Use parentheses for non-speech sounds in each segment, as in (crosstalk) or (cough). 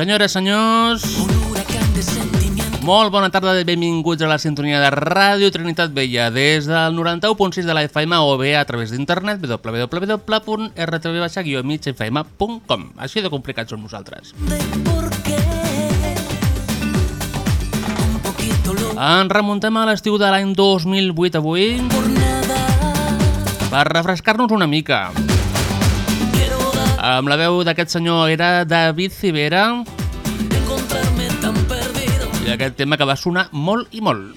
Senyores, senyors, molt bona tarda i benvinguts a la sintonia de Ràdio Trinitat Vella des del 91.6 de la FM o bé a través d'internet www.rtv-migfm.com Així de complicats som nosaltres. Ens remuntem a l'estiu de l'any 2008 avui per refrescar-nos una mica. Amb la veu d'aquest senyor era David Civera. I aquest tema que va sonar molt i molt.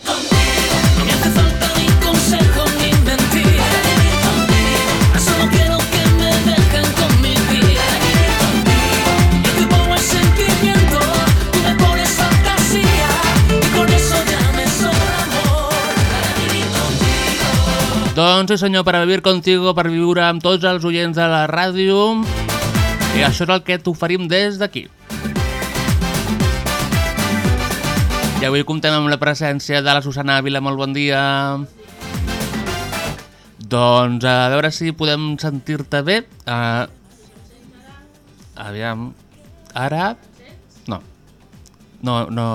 Doncs sí senyor, per vivir contigo, per viure amb tots els oients de la ràdio. I això és el que t'oferim des d'aquí. I avui comptem amb la presència de la Susana Ávila. Molt bon dia. Doncs a veure si podem sentir-te bé. Uh, aviam. Ara... No. No, no...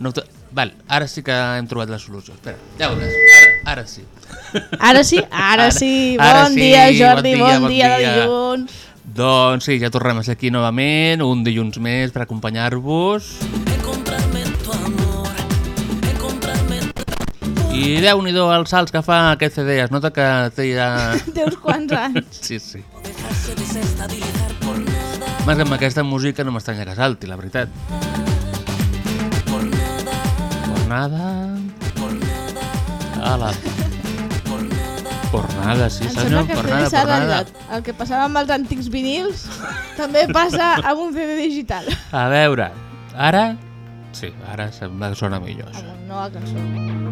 no te- Val, ara sí que hem trobat la solució. Espera, ja veuràs. Ara, ara sí. Ara sí, ara, sí. Bon ara sí, dia, Jordi, bon bon dia, dia, bon de dia. dilluns. Doncs sí, ja tornem a ser aquí novament, un dilluns més per acompanyar-vos. I déu-n'hi-do els salts que fa aquest CD, es nota que té ja... (laughs) Té uns quants anys. (laughs) Sí, sí. Més que amb aquesta música no m'estranya que salti, la veritat. Por nada. Por nada... Por nada. Ala. Por nada. Por nada, sí sembla que por fer nada, s'ha por nada. arreglat. El que passava amb els antics vinils també passa amb un CD digital. A veure, ara... Sí, ara sembla que sona millor. Amb això. una nova cançó.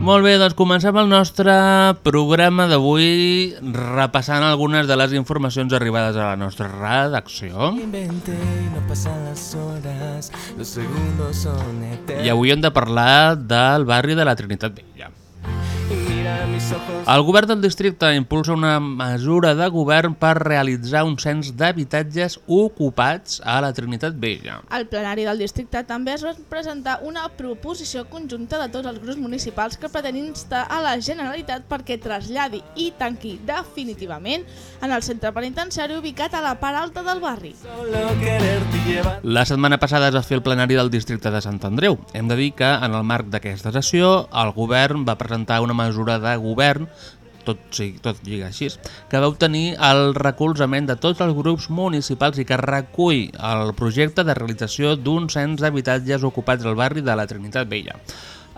Molt bé, doncs comencem el nostre programa d'avui repassant algunes de les informacions arribades a la nostra redacció. Inventé y no los segundos son eternos. I avui hem de parlar del barri de la Trinitat Vella. El govern del districte impulsa una mesura de govern per realitzar un cens d'habitatges ocupats a la Trinitat Vella. Al plenari del districte també es va presentar una proposició conjunta de tots els grups municipals que pretén instar a la Generalitat perquè traslladi i tanqui definitivament en el centre penitenciari ubicat a la part alta del barri. La setmana passada es va fer el plenari del districte de Sant Andreu. Hem de dir que, en el marc d'aquesta sessió, el govern va presentar una mesura de govern tot, sí, tot lliga així, que va obtenir el recolzament de tots els grups municipals i que recull el projecte de realització d'un cens d'habitatges ocupats al barri de la Trinitat Vella.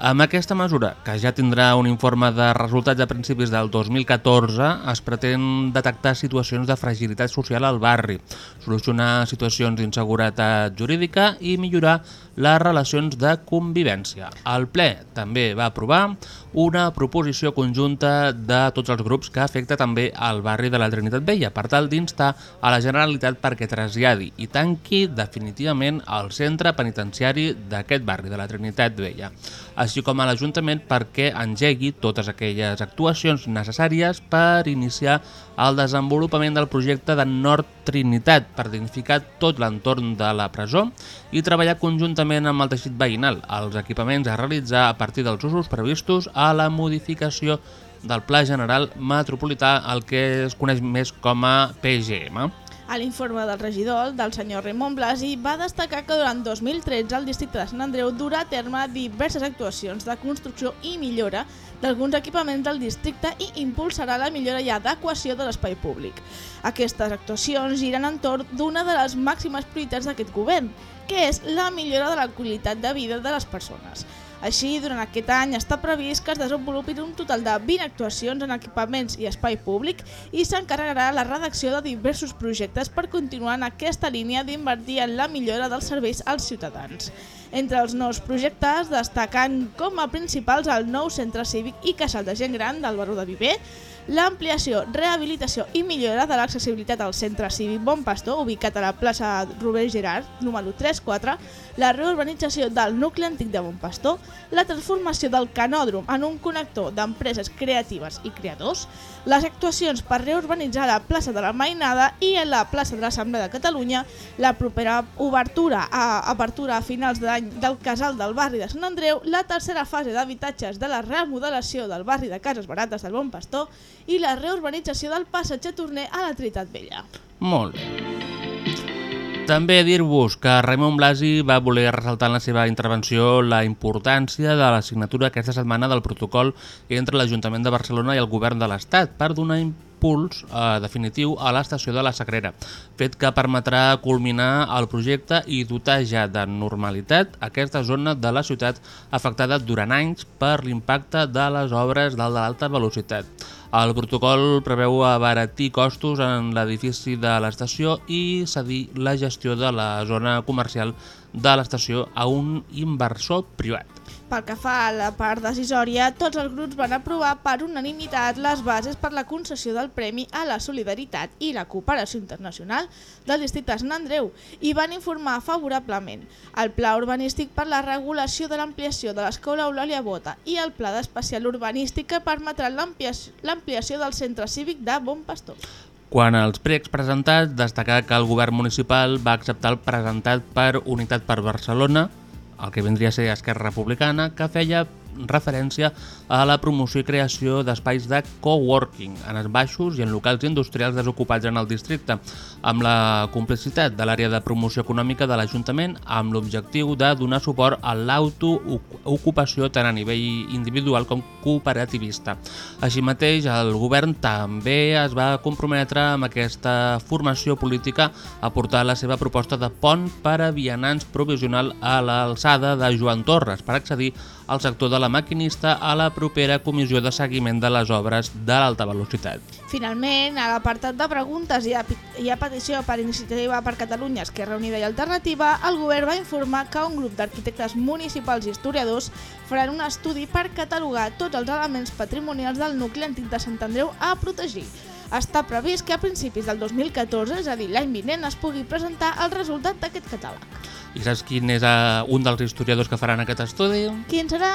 Amb aquesta mesura, que ja tindrà un informe de resultats a principis del 2014, es pretén detectar situacions de fragilitat social al barri, solucionar situacions d'inseguretat jurídica i millorar les relacions de convivència. El ple també va aprovar una proposició conjunta de tots els grups que afecta també al barri de la Trinitat Vella, per tal d'instar a la Generalitat perquè traslladi i tanqui definitivament el centre penitenciari d'aquest barri de la Trinitat Vella. així com a l'Ajuntament perquè engegui totes aquelles actuacions necessàries per iniciar el desenvolupament del projecte de Nord Trinitat per dignificar tot l'entorn de la presó i treballar conjuntament amb el teixit veïnal, els equipaments a realitzar a partir dels usos previstos a la modificació del Pla General Metropolità, el que es coneix més com a PGM. A l'informe del regidor, del senyor Raimon Blasi, va destacar que durant 2013 el districte de Sant Andreu durà a terme diverses actuacions de construcció i millora d'alguns equipaments del districte i impulsarà la millora i adequació de l'espai públic. Aquestes actuacions giren entorn d'una de les màximes prioritats d'aquest govern, que és la millora de la qualitat de vida de les persones. Així, durant aquest any està previst que es desenvolupin un total de 20 actuacions en equipaments i espai públic i s'encarregarà la redacció de diversos projectes per continuar en aquesta línia d'invertir en la millora dels serveis als ciutadans. Entre els nous projectes destacant com a principals el nou centre cívic i casal de gent gran del baró de Viver, l'ampliació, rehabilitació i millora de l'accessibilitat al centre cívic Bon Pastor, ubicat a la plaça Robert Gerard, número 3-4, la reurbanització del nucli antic de Bon Pastor, la transformació del canòdrom en un connector d'empreses creatives i creadors, les actuacions per reurbanitzar la plaça de la Mainada i la plaça de l'Assemblea de Catalunya, la propera obertura a apertura a finals d'any del casal del barri de Sant Andreu, la tercera fase d'habitatges de la remodelació del barri de Cases Barates del Bon Pastor i la reurbanització del passatge Torner a la Trinitat Vella. Molt bé. També dir-vos que Raimon Blasi va voler ressaltar en la seva intervenció la importància de la signatura aquesta setmana del protocol entre l'Ajuntament de Barcelona i el Govern de l'Estat per donar impuls eh, definitiu a l'estació de la Sagrera, fet que permetrà culminar el projecte i dotar ja de normalitat aquesta zona de la ciutat afectada durant anys per l'impacte de les obres de l'alta velocitat. El protocol preveu abaratir costos en l'edifici de l'estació i cedir la gestió de la zona comercial de l'estació a un inversor privat. Pel que fa a la part decisòria, tots els grups van aprovar per unanimitat les bases per la concessió del Premi a la Solidaritat i la Cooperació Internacional del districte Sant Andreu i van informar favorablement el Pla Urbanístic per la regulació de l'ampliació de l'Escola Eulàlia Bota i el Pla d'Especial Urbanístic que permetrà l'ampliació del Centre Cívic de Bon Pastor. Quan als pregs presentats, destacar que el govern municipal va acceptar el presentat per Unitat per Barcelona, el que vindria a ser Esquerra Republicana, que feia referència a la promoció i creació d'espais de coworking en els baixos i en locals industrials desocupats en el districte, amb la complicitat de l'àrea de promoció econòmica de l'Ajuntament amb l'objectiu de donar suport a l'autoocupació tant a nivell individual com cooperativista. Així mateix, el govern també es va comprometre amb aquesta formació política a portar la seva proposta de pont per a vianants provisional a l'alçada de Joan Torres per accedir al sector de la maquinista a la propera comissió de seguiment de les obres de l'alta velocitat. Finalment, a l'apartat de preguntes i a, i a petició per Iniciativa per Catalunya, Esquerra Unida i Alternativa, el govern va informar que un grup d'arquitectes municipals i historiadors faran un estudi per catalogar tots els elements patrimonials del nucli antic de Sant Andreu a protegir. Està previst que a principis del 2014, és a dir, l'any vinent, es pugui presentar el resultat d'aquest catàleg. I saps quin és uh, un dels historiadors que faran aquest estudi? Quin serà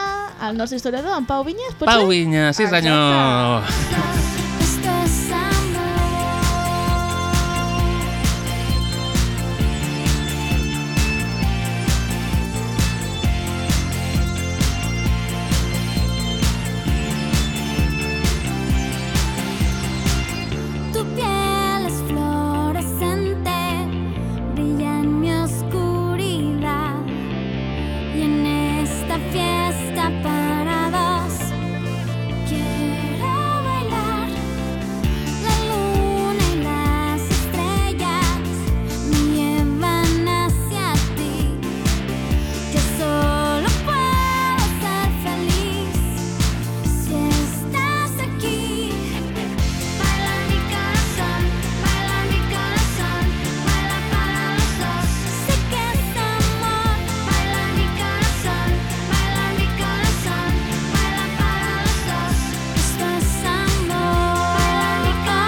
el nostre historiador, en Pau Vinyes? Pau? Vinya, sí Exacte. senyor! Esto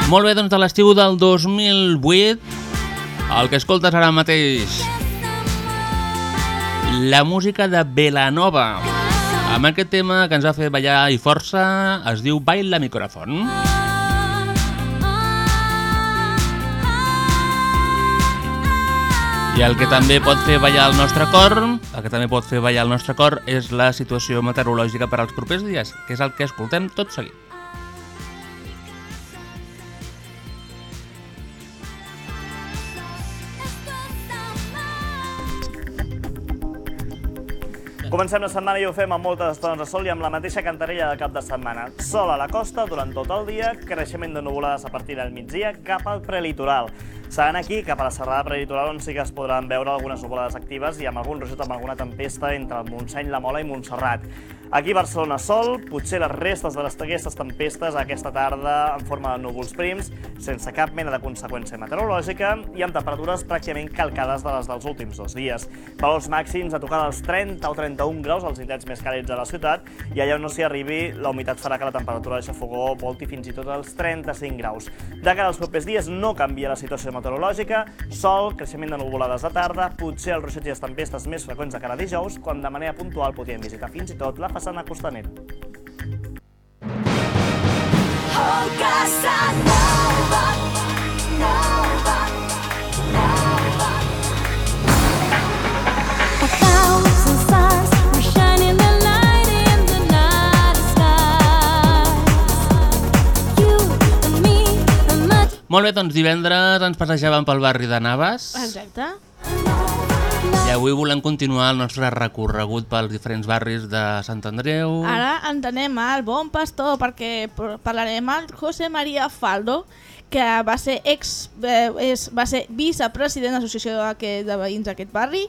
Molt bé, doncs de l'estiu del 2008, el que escoltes ara mateix, la música de Belanova, amb aquest tema que ens va fer ballar i força es diu Baila mi corazón. I el que també pot fer ballar el nostre cor, el que també pot fer ballar el nostre cor és la situació meteorològica per als propers dies, que és el que escoltem tot seguit. Comencem la setmana i ho fem amb moltes estones de sol i amb la mateixa cantarella de cap de setmana. Sol a la costa durant tot el dia, creixement de nuvolades a partir del migdia cap al prelitoral. Seran aquí, cap a la serrada prelitoral, on sí que es podran veure algunes nuvolades actives i amb algun rojot amb alguna tempesta entre el Montseny, la Mola i Montserrat. Aquí Barcelona sol, potser les restes de les- d'aquestes tempestes aquesta tarda en forma de núvols prims, sense cap mena de conseqüència meteorològica i amb temperatures pràcticament calcades de les dels últims dos dies. Valors màxims a tocar dels 30 o 31 graus als indrets més càlids de la ciutat i allà on no s'hi arribi, la humitat farà que la temperatura de xafogó volti fins i tot als 35 graus. De cara als propers dies no canvia la situació meteorològica, sol, creixement de nuvolades de tarda, potser els ruixats i les tempestes més freqüents de cara a dijous, quan de manera puntual podríem visitar fins i tot la costanera. Oh, nova, nova, nova. A thousand stars are shining the light in the night sky. You and me and much Molt bé, doncs divendres ens passejàvem pel barri de Navas Exacte. I avui volem continuar el nostre recorregut pels diferents barris de Sant Andreu. Ara ens anem al Bon Pastor perquè parlarem amb José María Faldo, que va ser ex, eh, és, va ser vicepresident de l'associació de veïns d'aquest barri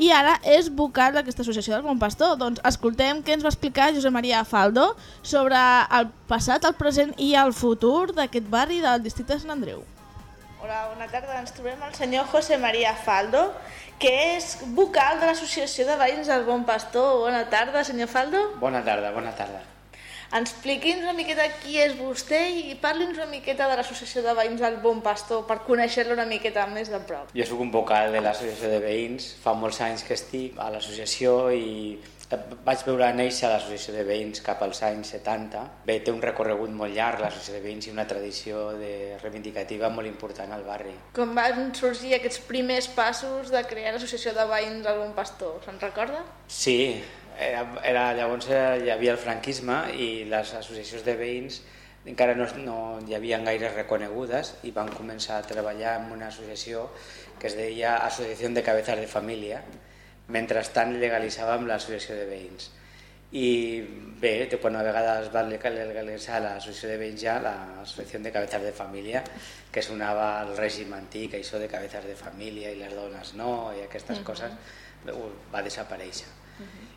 i ara és vocal d'aquesta associació del Bon Pastor. Doncs escoltem què ens va explicar José María Faldo sobre el passat, el present i el futur d'aquest barri del districte de Sant Andreu. Hola, bona tarda. Ens trobem el senyor José María Faldo, que és vocal de l'Associació de Veïns del Bon Pastor. Bona tarda, senyor Faldo. Bona tarda, bona tarda. Expliqui'ns una miqueta qui és vostè i parli'ns una miqueta de l'Associació de Veïns del Bon Pastor per conèixer-lo una miqueta més de prop. Jo sóc un vocal de l'associació de veïns, fa molts anys que estic a l'associació i vaig veure néixer l'associació de veïns cap als anys 70. Bé, té un recorregut molt llarg l'associació de veïns i una tradició de reivindicativa molt important al barri. Com van sorgir aquests primers passos de crear l'Associació de Veïns del Bon Pastor? Se'n recorda? Sí, era, era, llavors era, hi havia el franquisme i les associacions de veïns encara no, no hi havia gaire reconegudes i van començar a treballar en una associació que es deia Associació de Cabezas de Família, mentrestant legalitzàvem l'associació de veïns. I bé, de quan a vegades va legalitzar l'associació de veïns ja, l'associació de cabezas de família, que sonava al règim antic, això de cabezas de família i les dones no, i aquestes Mhm. coses, uh, va desaparèixer.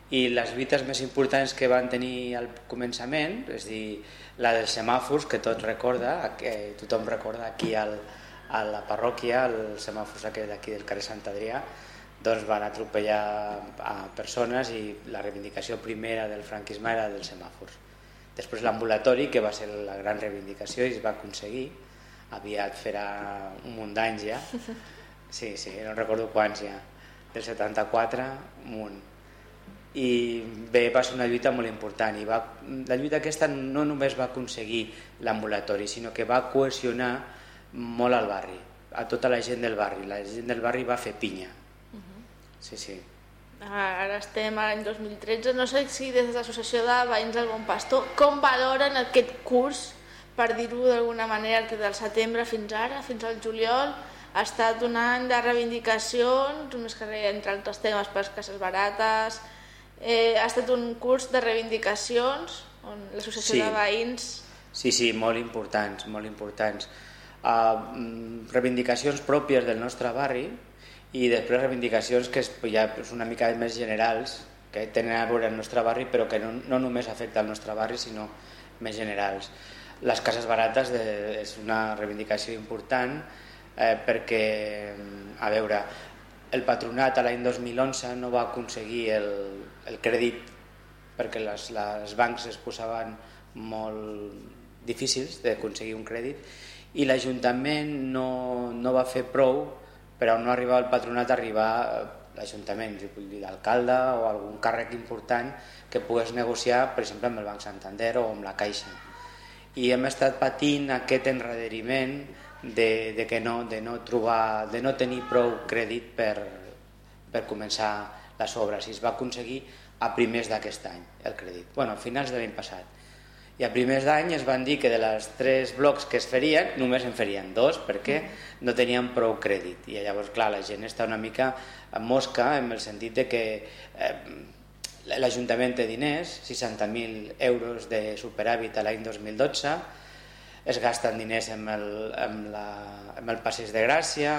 I les lluites més importants que van tenir al començament, és dir, la dels semàfors, que tot recorda, que tothom recorda aquí al, a la parròquia, els semàfors aquest d'aquí del carrer Sant Adrià, doncs van atropellar a persones i la reivindicació primera del franquisme era dels semàfors. Després l'ambulatori, que va ser la gran reivindicació i es va aconseguir, aviat farà un munt d'anys ja, (laughs) sí, sí, no recordo quants ja, del 74, un munt. I bé, va ser una lluita molt important i va, la lluita aquesta no només va aconseguir l'ambulatori, sinó que va cohesionar molt al barri, a tota la gent del barri. La gent del barri va fer pinya. Sí, sí. Ara estem a l'any 2013. No sé si des de l'Associació de Veïns del Bon Pastor com valoren aquest curs, per dir-ho d'alguna manera, que del setembre fins ara, fins al juliol, ha estat un any de reivindicacions, més que res, entre altres temes, per cases barates, eh, ha estat un curs de reivindicacions on l'Associació Sí. de Veïns... Sí, sí, molt importants, molt importants. Uh, reivindicacions pròpies del nostre barri i després reivindicacions que ja és una mica més generals, que tenen a veure el nostre barri, però que no, no només afecta el nostre barri, sinó més generals. Les cases barates de, és una reivindicació important eh, perquè, a veure, el patronat a l'any 2011 no va aconseguir el, el crèdit perquè les, les bancs es posaven molt difícils d'aconseguir un crèdit i l'Ajuntament no, no va fer prou per a no arribar al patronat a arribar l'Ajuntament, vull dir, l'alcalde o algun càrrec important que pogués negociar, per exemple, amb el Banc Santander o amb la Caixa. I hem estat patint aquest enrederiment de, de, que no, de, no trobar, de no tenir prou crèdit per, per començar les obres. I es va aconseguir a primers d'aquest any el crèdit, bueno, a finals de l'any passat i a primers d'any es van dir que de les tres blocs que es farien només en farien dos perquè no tenien prou crèdit. I llavors clar la gent està una mica en mosca en el sentit de que eh, l'Ajuntament té diners 60.000 euros de superàvit a l'any 2012 es gasten diners amb el, amb, la, amb el Passeig de Gràcia,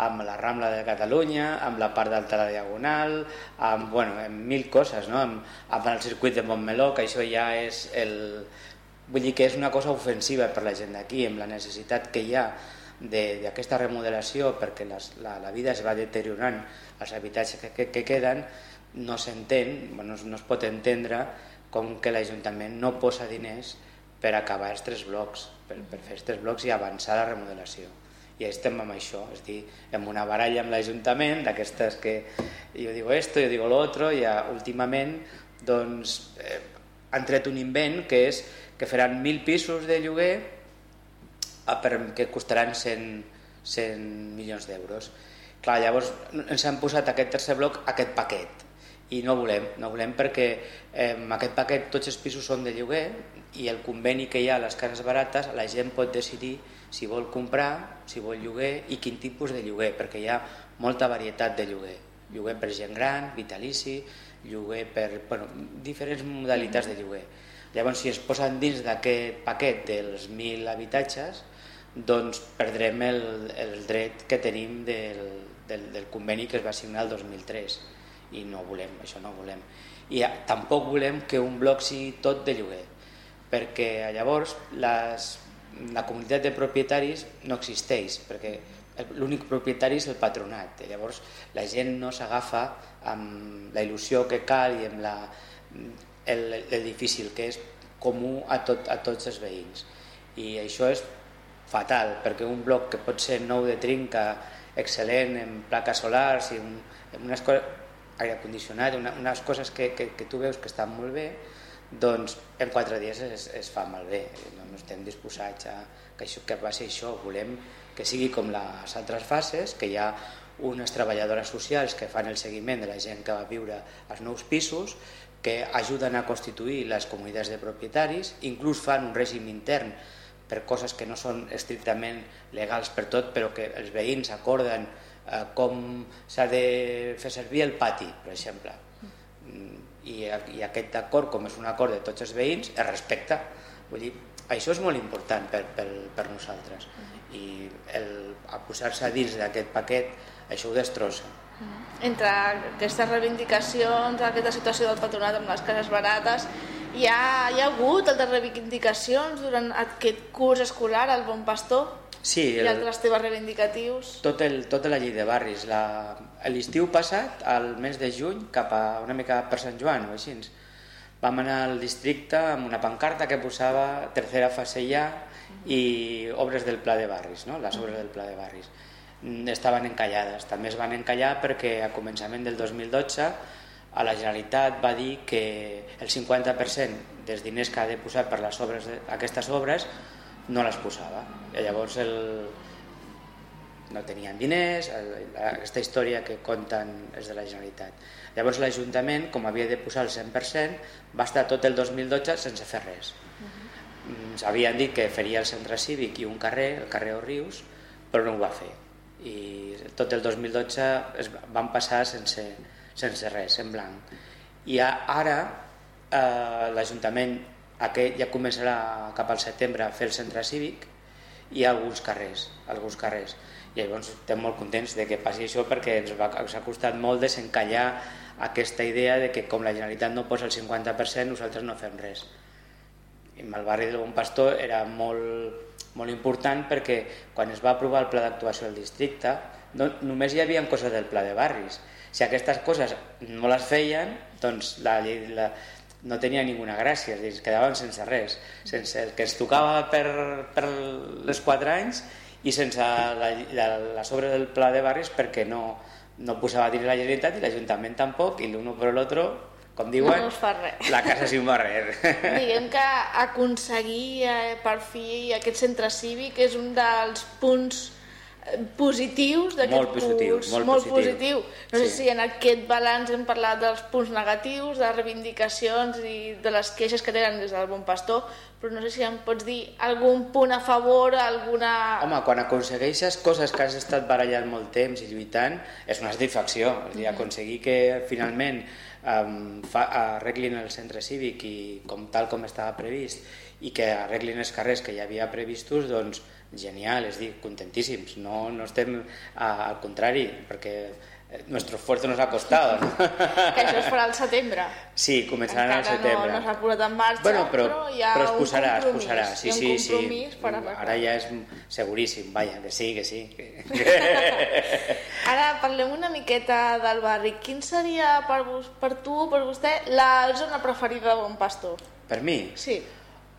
amb la Rambla de Catalunya, amb la part d'alta la Diagonal, amb, bueno, amb mil coses, no? amb, amb el circuit de Montmeló, que això ja és el... Vull dir que és una cosa ofensiva per la gent d'aquí, amb la necessitat que hi ha d'aquesta remodelació perquè les, la, la vida es va deteriorant, els habitatges que, que, que queden, no s'entén, bueno, no es pot entendre com que l'Ajuntament no posa diners per acabar els tres blocs, per, per fer tres blocs i avançar la remodelació. I estem amb això, és dir, amb una baralla amb l'Ajuntament, d'aquestes que jo digo esto, jo digo lo otro, i ja, últimament doncs, eh, han tret un invent que és que faran 1.000 pisos de lloguer a per, que costaran 100, 100 milions d'euros. Clar, llavors ens han posat aquest tercer bloc, aquest paquet, i no volem, no volem perquè eh, aquest paquet tots els pisos són de lloguer i el conveni que hi ha a les cases barates la gent pot decidir si vol comprar, si vol lloguer i quin tipus de lloguer, perquè hi ha molta varietat de lloguer. Lloguer per gent gran, vitalici, lloguer per bueno, diferents modalitats de lloguer. Llavors, si es posen dins d'aquest paquet dels 1.000 habitatges, doncs perdrem el, el dret que tenim del, del, del conveni que es va signar el 2003 i no volem, això no volem. I tampoc volem que un bloc sigui tot de lloguer, perquè llavors les, la comunitat de propietaris no existeix, perquè l'únic propietari és el patronat. I llavors la gent no s'agafa amb la il·lusió que cal i amb la, el, el difícil que és comú a, tot, a tots els veïns. I això és fatal, perquè un bloc que pot ser nou de trinca, excel·lent, en plaques solars i un, en unes coses, aire condicionat, una, unes coses que, que, que tu veus que estan molt bé, doncs en quatre dies es, es fa malbé. No, no estem disposats a que, això, que passi això. Volem que sigui com les altres fases, que hi ha unes treballadores socials que fan el seguiment de la gent que va viure als nous pisos, que ajuden a constituir les comunitats de propietaris, inclús fan un règim intern per coses que no són estrictament legals per tot, però que els veïns acorden eh, com s'ha de fer servir el pati, per exemple. Mm, I, i aquest acord, com és un acord de tots els veïns, es respecta. Vull dir, això és molt important per, per, per nosaltres. I el, posar-se dins d'aquest paquet, això ho destrossa. Entre aquestes reivindicacions, aquesta situació del patronat amb les cases barates, hi ha, hi ha hagut altres reivindicacions durant aquest curs escolar al Bon Pastor? Sí, I el, altres temes reivindicatius? tot el, tota la llei de barris. L'estiu passat, al mes de juny, cap a una mica per Sant Joan o així, vam anar al districte amb una pancarta que posava tercera fase ja i obres del pla de barris, no? les obres del pla de barris. Mm, Estaven encallades. També es van encallar perquè a començament del 2012 a la Generalitat va dir que el 50% dels diners que ha de posar per les obres aquestes obres no les posava. I llavors el, no tenien diners, el- aquesta història que conten és de la Generalitat. Llavors l'Ajuntament, com havia de posar el 100%, va estar tot el 2012 sense fer res. Mm, Havien dit que faria el centre cívic i un carrer, el carrer Rius, però no ho va fer. I tot el 2012 es van passar sense, sense res, en blanc. I ara eh, l'Ajuntament aquest ja començarà cap al setembre a fer el centre cívic i alguns carrers, alguns carrers. I llavors estem molt contents de que passi això perquè ens, va, ens ha costat molt desencallar aquesta idea de que com la Generalitat no posa el 50% nosaltres no fem res. I amb el barri del Bon Pastor era molt, molt important perquè quan es va aprovar el pla d'actuació del districte no, només hi havia coses del pla de barris. Si aquestes coses no les feien, doncs la, la, no tenia ninguna gràcia, és dir, es quedaven sense res, sense el que ens tocava per, per les quatre anys i sense la, la, la sobre del pla de barris perquè no, no posava diners la Generalitat i l'Ajuntament tampoc, i l'uno per l'altre, com diuen, No es res. la casa sin barrer. (laughs) Diguem que aconseguir eh, per fi aquest centre cívic és un dels punts positius d'aquest Molt positiu, curs. molt molt positiu. positiu. No sé Sí. si en aquest balanç hem parlat dels punts negatius, de les reivindicacions i de les queixes que tenen des del Bon Pastor, però no sé si em pots dir algun punt a favor, alguna... Home, quan aconsegueixes coses que has estat barallant molt temps i lluitant, és una satisfacció. És dir, aconseguir que finalment um, fa, arreglin el centre cívic i com tal com estava previst i que arreglin els carrers que ja havia previstos, doncs genial, és a dir, contentíssims. No, no estem a, al contrari, perquè eh, nuestro esfuerzo nos ha costado. ¿no? Que això es farà al setembre. Sí, començaran al Encara setembre. no, no s'ha posat en marxa, Bueno, però, però hi ha però es un posarà, es compromís. posarà. Sí, un sí, sí. per. Ara ja és seguríssim, vaja, que sí, que sí. (laughs) Ara parlem una miqueta del barri. Quin seria per, vos, per tu, per vostè, la zona preferida de Bon Pastor? per mi? Sí.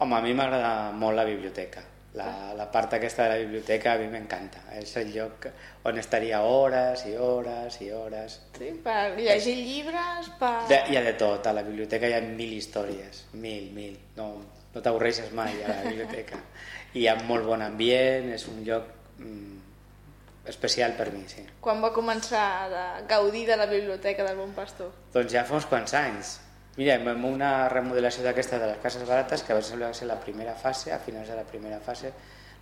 Home, a mi m'agrada molt la biblioteca. La, la part aquesta de la biblioteca a mi m'encanta. És el lloc on estaria hores i hores i hores. sí? Per llegir llibres, per... De, hi ha de tot, a la biblioteca hi ha mil històries, mil, mil. No, no t'avorreixes mai a la biblioteca. I hi ha molt bon ambient, és un lloc mm, especial per mi, sí. Quan va començar a gaudir de la biblioteca del Bon Pastor? Doncs ja fa uns quants anys. Mira, amb una remodelació d'aquesta de les cases barates, que va ser la primera fase, a finals de la primera fase,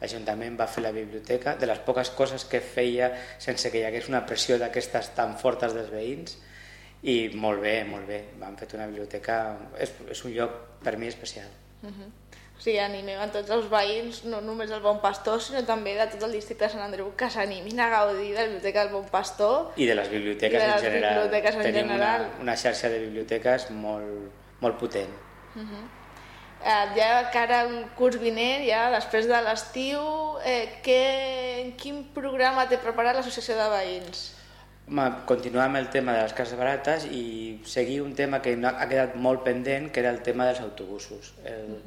l'Ajuntament va fer la biblioteca, de les poques coses que feia sense que hi hagués una pressió d'aquestes tan fortes dels veïns, i molt bé, molt bé. Han fet una biblioteca... És, és un lloc per mi especial. Uh -huh. Sigui, animem a tots els veïns, no només del Bon Pastor, sinó també de tot el districte de Sant Andreu, que s'animin a gaudir de la biblioteca del Bon Pastor. I de les biblioteques de les en general. biblioteques en Tenim general. Una, una xarxa de biblioteques molt, molt potent. Uh -huh. eh, ja que ara el curs vinent, ja després de l'estiu, eh, què, quin programa té preparat l'associació de veïns? Continuar amb el tema de les cases barates i seguir un tema que ha quedat molt pendent, que era el tema dels autobusos. El,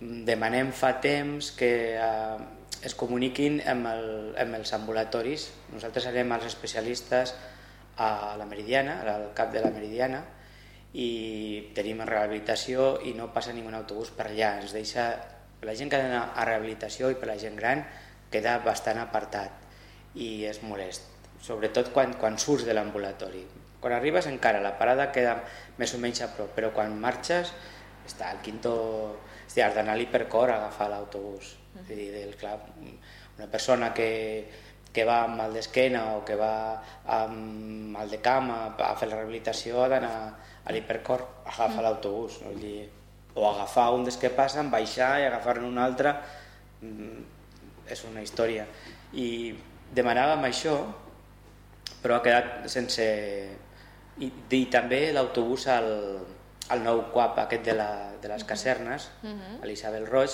Demanem fa temps que eh, es comuniquin amb, el, amb els ambulatoris. Nosaltres anem als especialistes a la Meridiana, al cap de la Meridiana, i tenim rehabilitació i no passa ningú autobús per allà. Ens deixa, per la gent que ha a rehabilitació i per la gent gran queda bastant apartat i és molest, sobretot quan, quan surts de l'ambulatori. Quan arribes encara la parada queda més o menys a prop, però quan marxes està al quinto... És dir, has d'anar a l'hipercor a agafar l'autobús. És dir, del, clar, una persona que, que va amb mal d'esquena o que va amb mal de cama a fer la rehabilitació ha d'anar a l'hipercor a agafar l'autobús. No? Dir, O agafar un dels que passen, baixar i agafar-ne un altre mm, és una història. I demanàvem això, però ha quedat sense... I, i també l'autobús al, al nou CUAP aquest de, la, de les casernes, Mhm. a l'Isabel Roig,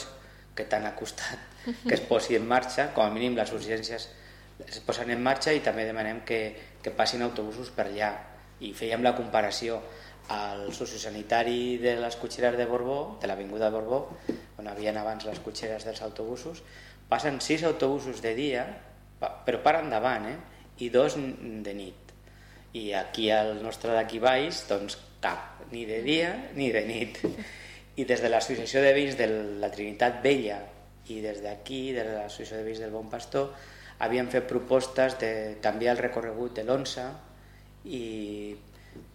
que tant ha costat (laughs) que es posi en marxa, com a mínim les urgències es posen en marxa i també demanem que, que passin autobusos per allà. I fèiem la comparació al sociosanitari de les cotxeres de Borbó, de l'Avinguda Borbó, on havien abans les cotxeres dels autobusos, passen sis autobusos de dia, però paren davant, eh? i dos de nit. I aquí al nostre d'aquí baix, doncs cap, ni de dia ni de nit. (laughs) I des de l'Associació de Veïns de la Trinitat Vella i des d'aquí, des de l'Associació de Veïns del Bon Pastor, havien fet propostes de canviar el recorregut de l'11 i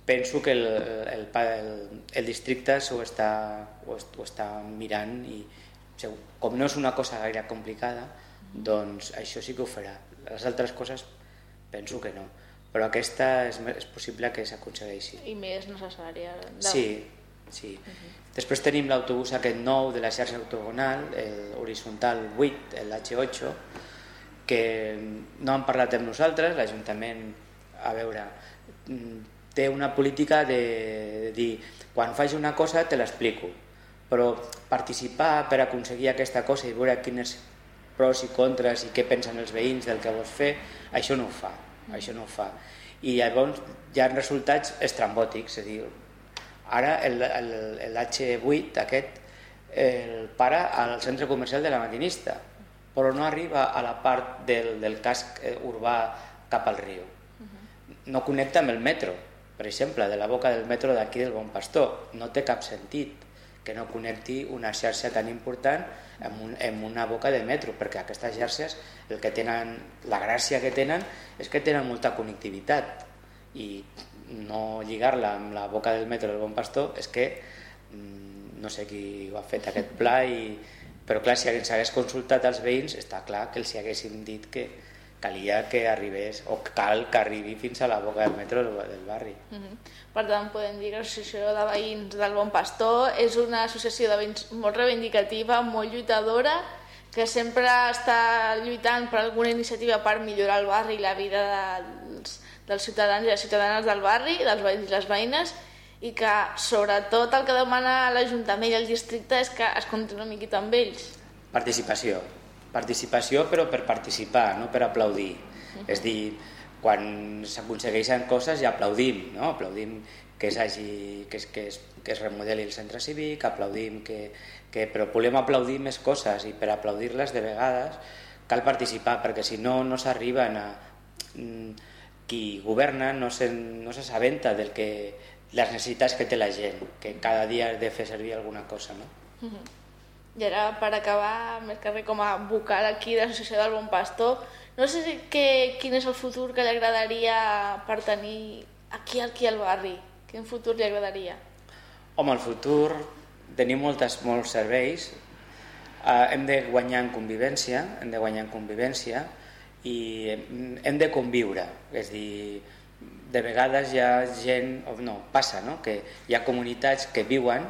penso que el, el, el, el districte s'ho està, ho, ho està mirant i segur, com no és una cosa gaire complicada, doncs això sí que ho farà. Les altres coses penso que no, però aquesta és, és possible que s'aconsegueixi. I més necessària. De... Sí, sí. Després tenim l'autobús aquest nou de la xarxa ortogonal, el horitzontal 8, l'H8, que no han parlat amb nosaltres, l'Ajuntament, a veure, mm, té una política de dir quan faig una cosa te l'explico, però participar per aconseguir aquesta cosa i veure quines pros i contres i què pensen els veïns del que vols fer, això no ho fa, això no ho fa. I llavors hi ha resultats estrambòtics, és a dir, ara el, el, el H8 aquest el para al centre comercial de la maquinista, però no arriba a la part del, del casc eh, urbà cap al riu. no connecta amb el metro, per exemple, de la boca del metro d'aquí del Bon Pastor. No té cap sentit que no connecti una xarxa tan important amb, un, amb una boca de metro, perquè aquestes xarxes, el que tenen, la gràcia que tenen és que tenen molta connectivitat i no lligar-la amb la boca del metro del Bon Pastor és que mm, no sé qui ho ha fet aquest pla i, però clar, si ens hagués consultat als veïns està clar que els hi haguéssim dit que calia que arribés o cal que arribi fins a la boca del metro del, barri. Mhm. Per tant, podem dir que l'associació de veïns del Bon Pastor és una associació de veïns molt reivindicativa, molt lluitadora, que sempre està lluitant per alguna iniciativa per millorar el barri i la vida dels, dels ciutadans i les ciutadanes del barri, dels veïns i les veïnes, i que sobretot el que demana l'Ajuntament i el districte és que es compti una miqueta amb ells. Participació. Participació però per participar, no per aplaudir. És dir, quan s'aconsegueixen coses ja aplaudim, no? aplaudim que, s'hagi- que, es, que, es, que es remodeli el centre cívic, aplaudim que, que... Però volem aplaudir més coses i per aplaudir-les de vegades cal participar perquè si no no s'arriben a... mm, Qui governa no se- no del que les necessitats que té la gent, que cada dia ha de fer servir alguna cosa, no? I ara, per acabar, més que res com a vocal aquí de l'Associació del Bon Pastor, no sé si que, quin és el futur que li agradaria per tenir aquí, aquí al barri. Quin futur li agradaria? Home, el futur tenim moltes, molts serveis, eh, hem de guanyar en convivència, hem de guanyar en convivència i hem, de conviure, és dir, de vegades hi ha gent, o no, passa, no? que hi ha comunitats que viuen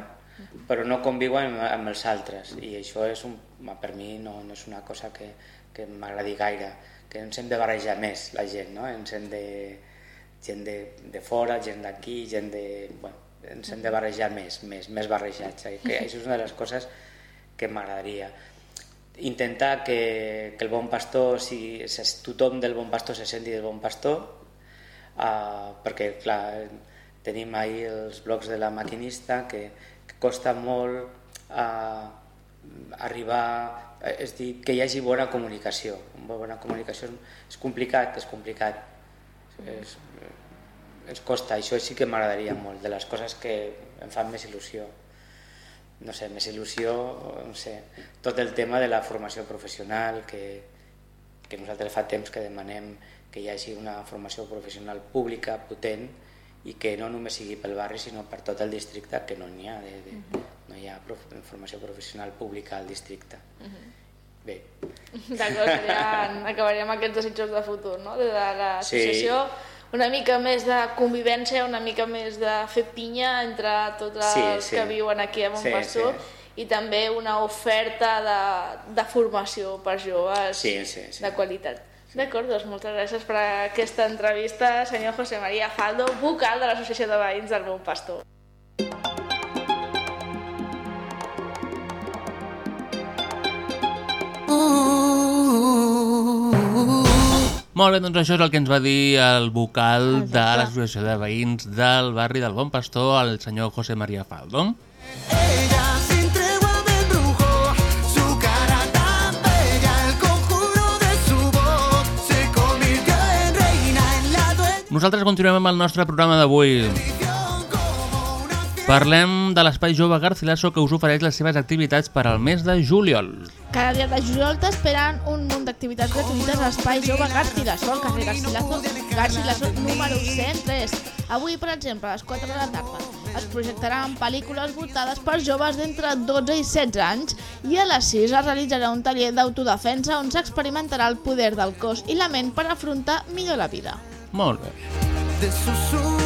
però no conviuen amb, amb els altres i això és un, per mi no, no és una cosa que, que m'agradi gaire, que ens hem de barrejar més la gent, no? ens hem de, gent de, de fora, gent d'aquí, gent de... Bueno, ens hem de barrejar més, més, més barrejats. eh, Que això és una de les coses que m'agradaria. Intentar que, que el bon pastor, si, tothom del bon pastor se senti del bon pastor, uh, perquè clar, tenim ahir els blocs de la maquinista que, que costa molt uh, arribar, és dir, que hi hagi bona comunicació. Bona comunicació és complicat, és complicat. És, ens costa, això sí que m'agradaria molt, de les coses que em fan més il·lusió. No sé, més il·lusió, no sé, tot el tema de la formació professional, que, que nosaltres fa temps que demanem que hi hagi una formació professional pública, potent, i que no només sigui pel barri, sinó per tot el districte, que no n'hi ha, de, de, no hi ha prof, formació professional pública al districte. Bé, D'acord, ja (laughs) acabaríem aquests desitjos de futur, no? De l'associació, Sí. Una mica més de convivència, una mica més de fer pinya entre tots els Sí, sí. que viuen aquí a Sí, Montpastor i també una oferta de, de formació per joves Sí, sí, sí. de qualitat. D'acord, doncs moltes gràcies per aquesta entrevista, senyor José María Faldo, vocal de l'Associació de Veïns del Bon Pastor. Molt bé, doncs això és el que ens va dir el vocal de l'Associació de Veïns del barri del Bon Pastor, el senyor José María Faldo. Ella sin tregua me embrujó, su cara tan bella, el conjuro de su voz se convirtió en reina en la. Nosaltres continuem amb el nostre programa d'avui. Parlem de l'Espai Jove Garcilaso que us ofereix les seves activitats per al mes de juliol. Cada dia de juliol t'esperen un munt d'activitats gratuïtes a l'Espai Jove Garcilaso, al carrer Garcilaso, Garcilaso número 103. Avui, per exemple, a les 4 de la tarda es projectaran pel·lícules votades per joves d'entre 12 i 16 anys i a les 6 es realitzarà un taller d'autodefensa on s'experimentarà el poder del cos i la ment per afrontar millor la vida. Molt bé.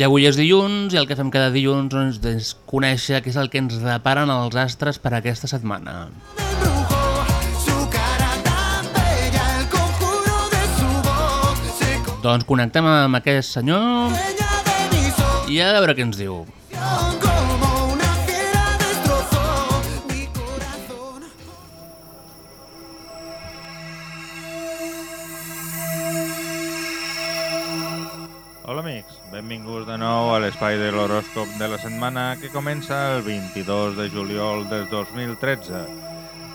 I avui és dilluns i el que fem cada dilluns doncs, és conèixer què és el que ens deparen els astres per aquesta setmana. Doncs connectem amb aquest senyor i a veure què ens diu. De nou a l'espai de l'horòscop de la setmana que comença el 22 de juliol del 2013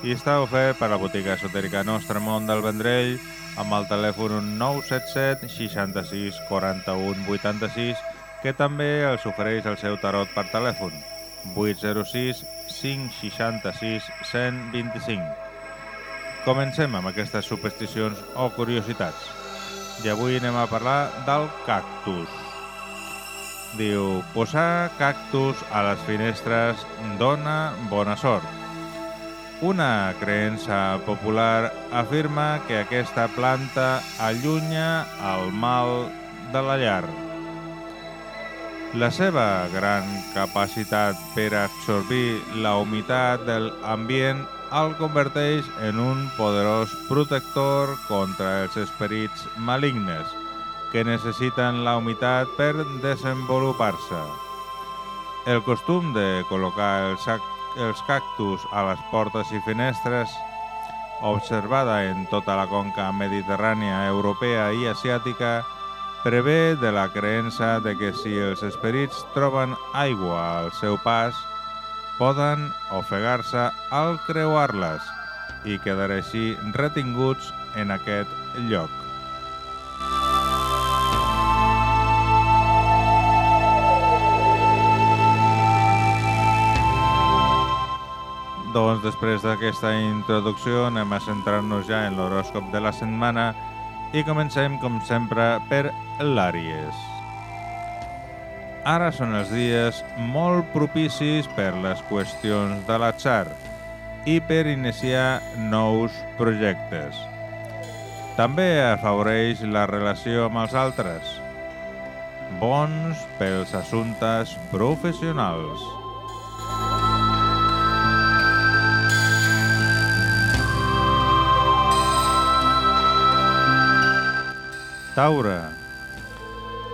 i està ofert per la botiga esotèrica Nostre Món del Vendrell amb el telèfon 977 66 41 86 que també els ofereix el seu tarot per telèfon 806 566 125. Comencem amb aquestes supersticions o curiositats. I avui anem a parlar del cactus. Diu, posar cactus a les finestres dona bona sort. Una creença popular afirma que aquesta planta allunya el mal de la llar. La seva gran capacitat per absorbir la humitat de l'ambient el converteix en un poderós protector contra els esperits malignes que necessiten la humitat per desenvolupar-se. El costum de col·locar els, sac- els cactus a les portes i finestres, observada en tota la conca mediterrània, europea i asiàtica, prevé de la creença de que si els esperits troben aigua al seu pas, poden ofegar-se al creuar-les i quedar així retinguts en aquest lloc. Doncs després d'aquesta introducció anem a centrar-nos ja en l'horòscop de la setmana i comencem, com sempre, per l'Àries. Ara són els dies molt propicis per les qüestions de l'atzar i per iniciar nous projectes. També afavoreix la relació amb els altres. Bons pels assumptes professionals. Taure.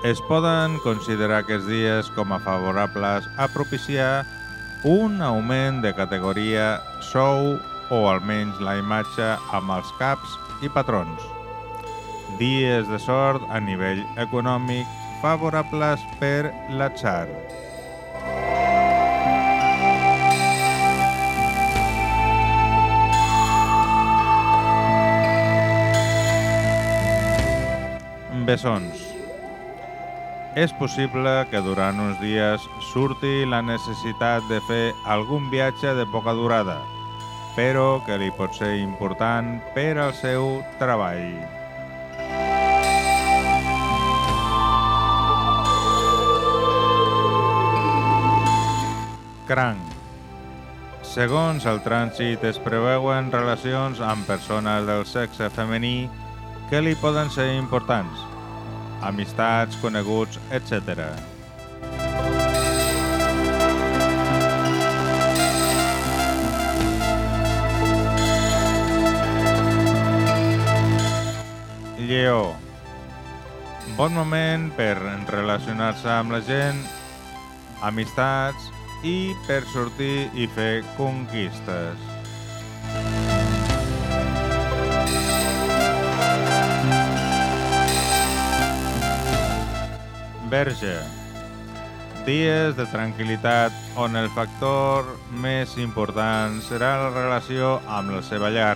Es poden considerar aquests dies com a favorables a propiciar un augment de categoria, sou o almenys la imatge amb els caps i patrons. Dies de sort a nivell econòmic favorables per l'atzar. Bessons. És possible que durant uns dies surti la necessitat de fer algun viatge de poca durada, però que li pot ser important per al seu treball. Cranc. Segons el trànsit es preveuen relacions amb persones del sexe femení que li poden ser importants, amistats, coneguts, etc. Lleó. Bon moment per relacionar-se amb la gent, amistats i per sortir i fer conquistes. Verge. Dies de tranquil·litat on el factor més important serà la relació amb la seva llar.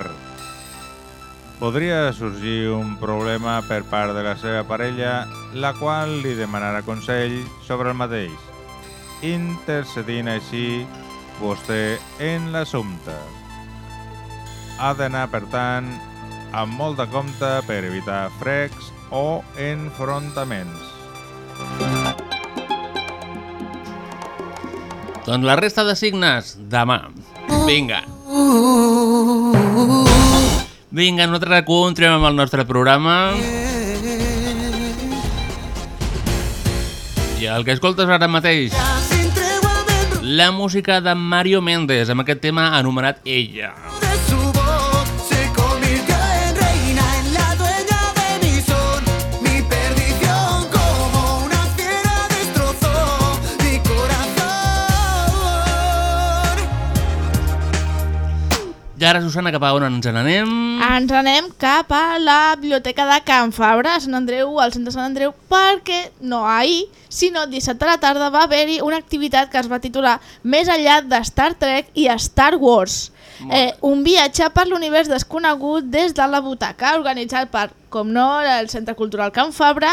Podria sorgir un problema per part de la seva parella, la qual li demanarà consell sobre el mateix, intercedint així vostè en l'assumpte. Ha d'anar, per tant, amb molt de compte per evitar frecs o enfrontaments. Doncs la resta de signes, demà. Vinga. Vinga, nosaltres continuem amb el nostre programa. I el que escoltes ara mateix, la música de Mario Méndez, amb aquest tema anomenat Ella. de I ara, Susana, cap a on ens n'anem? Ens anem cap a la biblioteca de Can Fabra, a Sant Andreu, al centre Sant Andreu, perquè no ahir, sinó dissabte a la tarda va haver-hi una activitat que es va titular Més enllà de Star Trek i Star Wars. Eh, un viatge per l'univers desconegut des de la butaca, organitzat per, com no, el Centre Cultural Can Fabra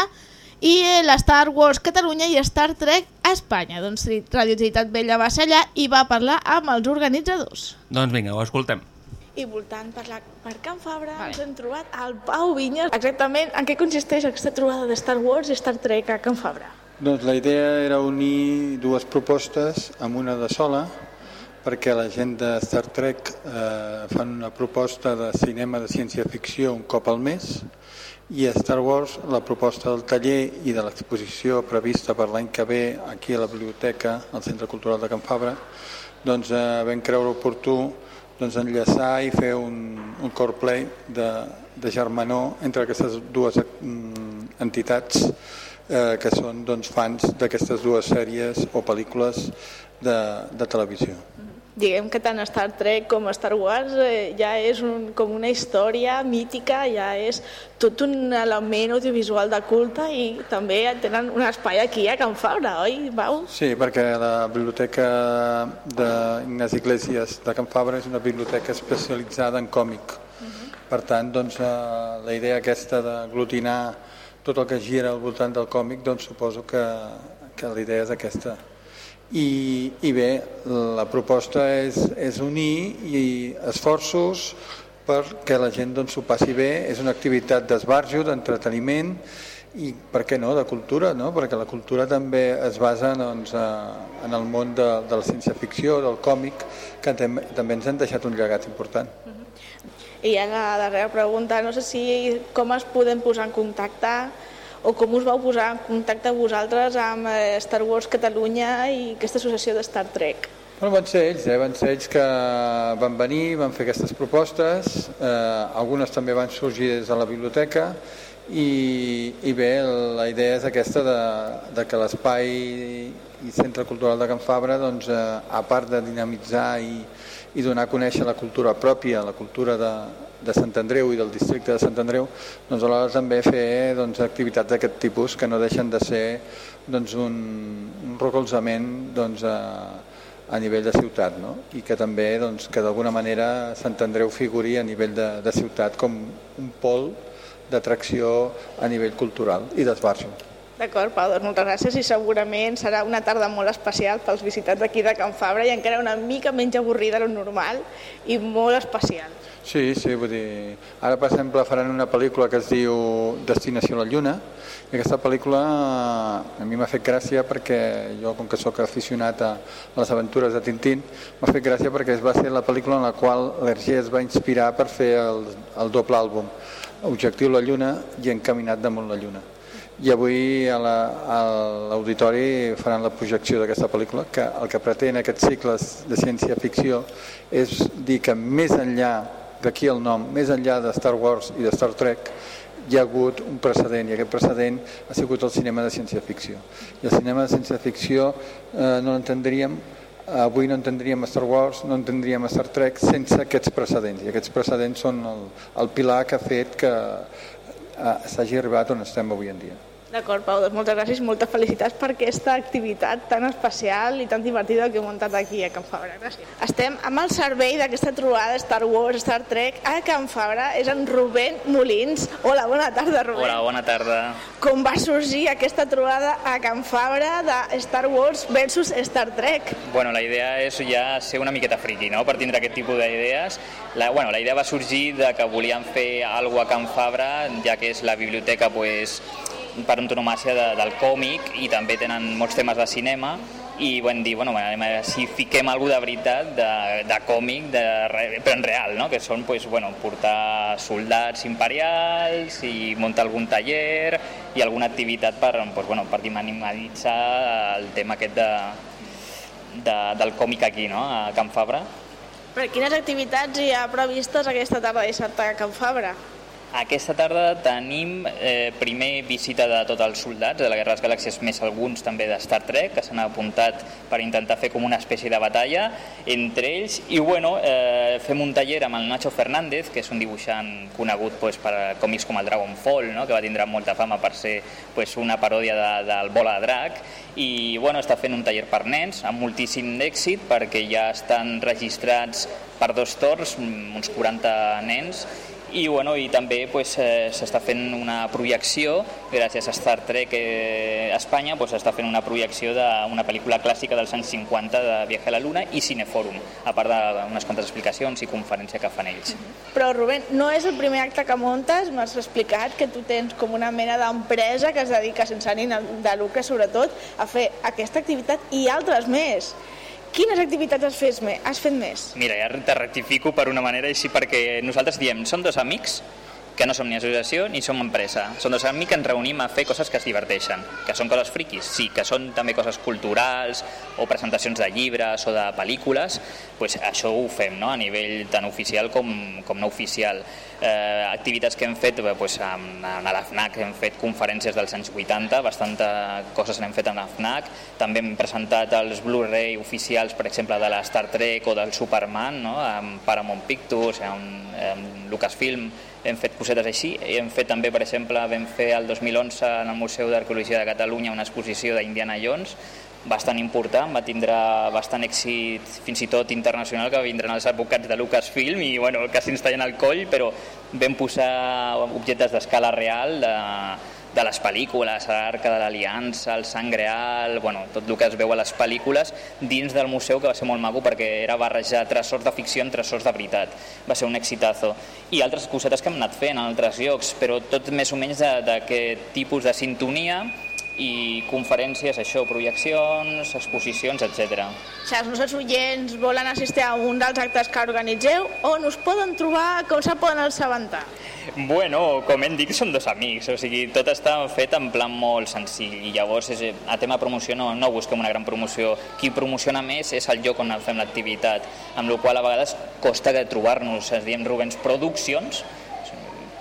i eh, la Star Wars Catalunya i Star Trek a Espanya. Doncs Radio Trinitat Vella va ser allà i va parlar amb els organitzadors. Doncs vinga, ho escoltem. I voltant per, la, per Can Fabra vale. ens hem trobat el Pau Vinyes. Exactament en què consisteix aquesta trobada de Star Wars i Star Trek a Can Fabra? Doncs la idea era unir dues propostes amb una de sola, perquè la gent de Star Trek eh, fan una proposta de cinema de ciència-ficció un cop al mes i a Star Wars la proposta del taller i de l'exposició prevista per l'any que ve aquí a la biblioteca, al Centre Cultural de Can Fabra, doncs eh, vam creure oportú doncs, enllaçar i fer un, un core play de, de germanor entre aquestes dues mm, entitats eh, que són doncs, fans d'aquestes dues sèries o pel·lícules de, de televisió. Diguem que tant Star Trek com Star Wars eh, ja és un, com una història mítica, ja és tot un element audiovisual de culte i també tenen un espai aquí a Can Fabra, oi, Pau? Sí, perquè la biblioteca d'Ignasi Iglesias de Can Fabra és una biblioteca especialitzada en còmic. Per tant, doncs, eh, la idea aquesta d'aglutinar tot el que gira al voltant del còmic, doncs suposo que, que la idea és aquesta. I, i bé, la proposta és, és unir i esforços perquè la gent doncs, s'ho passi bé, és una activitat d'esbarjo, d'entreteniment i, per què no, de cultura, no? perquè la cultura també es basa doncs, en el món de, de la ciència-ficció, del còmic, que també, també ens han deixat un llegat important. I ja la darrera pregunta, no sé si com es podem posar en contacte o com us vau posar en contacte vosaltres amb eh, Star Wars Catalunya i aquesta associació de Star Trek. Bueno, van ser ells, eh? van ser ells que van venir, van fer aquestes propostes, eh, algunes també van sorgir des de la biblioteca i, i bé, la idea és aquesta de, de que l'espai i Centre Cultural de Can Fabra, doncs, eh, a part de dinamitzar i, i donar a conèixer la cultura pròpia, la cultura de, de Sant Andreu i del districte de Sant Andreu, doncs alhora també fer doncs, activitats d'aquest tipus que no deixen de ser doncs, un, un recolzament doncs, a, a nivell de ciutat no? i que també doncs, que d'alguna manera Sant Andreu figuri a nivell de, de ciutat com un pol d'atracció a nivell cultural i d'esbarjo. D'acord, Pau, doncs moltes gràcies i segurament serà una tarda molt especial pels visitants d'aquí de Can Fabra i encara una mica menys avorrida de lo normal i molt especial. Sí, sí, vull dir, ara per exemple faran una pel·lícula que es diu Destinació a la Lluna i aquesta pel·lícula a mi m'ha fet gràcia perquè jo com que sóc aficionat a les aventures de Tintín m'ha fet gràcia perquè es va ser la pel·lícula en la qual l'Hergé es va inspirar per fer el, el doble àlbum Objectiu la Lluna i Encaminat damunt la Lluna. I avui a la- l'auditori faran la projecció d'aquesta pel·lícula que el que pretén aquests cicles de ciència-ficció és dir que més enllà d'aquí el nom, més enllà de Star Wars i de Star Trek hi ha hagut un precedent i aquest precedent ha sigut el cinema de ciència-ficció i el cinema de ciència-ficció eh, no l'entendríem avui no entendríem Star Wars, no entendríem Star Trek sense aquests precedents i aquests precedents són el, el pilar que ha fet que eh, s'hagi arribat on estem avui en dia. D'acord, Pau, doncs moltes gràcies moltes felicitats per aquesta activitat tan especial i tan divertida que heu muntat aquí a Can Fabra. Gràcies. Estem amb el servei d'aquesta trobada Star Wars, Star Trek a Can Fabra. És en Rubén Molins. Hola, bona tarda, Rubén. Hola, bona tarda. Com va sorgir aquesta trobada a Can Fabra de Star Wars versus Star Trek? Bueno, la idea és ja ser una miqueta friki, no?, per tindre aquest tipus d'idees. La, bueno, la idea va sorgir de que volíem fer alguna a Can Fabra, ja que és la biblioteca pues, per antonomàcia de, del còmic i també tenen molts temes de cinema i vam dir, bueno, a veure si fiquem alguna de veritat, de, de còmic, de, però en real, no? que són pues, bueno, portar soldats imperials i muntar algun taller i alguna activitat per, pues, bueno, per dinamitzar el tema aquest de, de, del còmic aquí, no? a Can Fabra. Per quines activitats hi ha previstes aquesta tarda de a Can Fabra? Aquesta tarda tenim eh, primer visita de tots els soldats de la Guerra de les Galàxies, més alguns també de Star Trek, que s'han apuntat per intentar fer com una espècie de batalla entre ells. I bueno, eh, fem un taller amb el Nacho Fernández, que és un dibuixant conegut pues, per còmics com el Dragonfall, no? que va tindre molta fama per ser pues, una paròdia de, del Bola Drac, i bueno, està fent un taller per nens amb moltíssim d'èxit perquè ja estan registrats per dos torns, uns 40 nens, i, bueno, i també pues, s'està fent una projecció, gràcies a Star Trek eh, Espanya, pues, s'està fent una projecció d'una pel·lícula clàssica dels anys 50 de Viaje a la Luna i Cinefòrum, a part d'unes quantes explicacions i conferència que fan ells. Però Rubén, no és el primer acte que muntes, m'has explicat que tu tens com una mena d'empresa que es dedica sense ànim de lucre sobretot a fer aquesta activitat i altres més. Quines activitats has fet, has fet més? Mira, ja te rectifico per una manera així perquè nosaltres diem, som dos amics que no som ni associació ni som empresa. Som dos amics que ens reunim a fer coses que es diverteixen, que són coses friquis, sí, que són també coses culturals o presentacions de llibres o de pel·lícules, pues això ho fem no? a nivell tant oficial com, com no oficial. Eh, activitats que hem fet eh, pues, amb, la FNAC, hem fet conferències dels anys 80, bastanta coses n'hem fet amb la FNAC, també hem presentat els Blu-ray oficials, per exemple, de la Star Trek o del Superman, no? amb Paramount Pictures, amb, amb Lucasfilm, hem fet cosetes així, i hem fet també, per exemple, vam fer el 2011 en el Museu d'Arqueologia de Catalunya una exposició d'Indiana Jones, bastant important, va tindre bastant èxit fins i tot internacional, que vindran els advocats de Lucasfilm i bueno, quasi ens tallen el coll, però vam posar objectes d'escala real de, de les pel·lícules, l'Arca de l'Aliança, el Sant Greal, bueno, tot el que es veu a les pel·lícules dins del museu que va ser molt maco perquè era barrejar tresors de ficció amb tresors de veritat. Va ser un exitazo. I altres cosetes que hem anat fent en altres llocs, però tot més o menys d'aquest tipus de sintonia i conferències, això, projeccions, exposicions, etc. Si els nostres oients volen assistir a un dels actes que organitzeu, on us poden trobar, com se poden assabentar? Bueno, com hem dit, som dos amics, o sigui, tot està fet en plan molt senzill i llavors és, a tema promoció no, no busquem una gran promoció. Qui promociona més és el lloc on fem l'activitat, amb la qual a vegades costa de trobar-nos, es diem Rubens Productions,